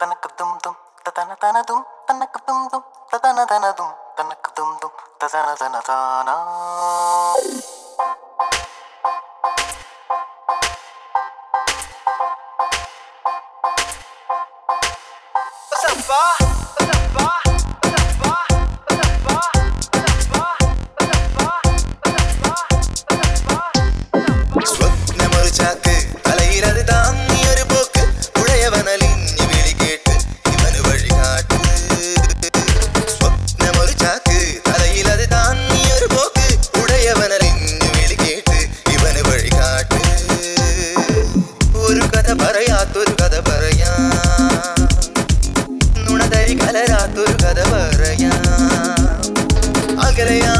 தனக்கு தும் தும் ததன தன தும் தனக்கு தும் தும் ததன தன தும் தனக்கு தும் தும் ததன தன தானா What's up, boss? പറയാ. നുണതരി കലരാത്തൊരു കഥ പറയാ. അകലയാ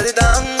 tell you down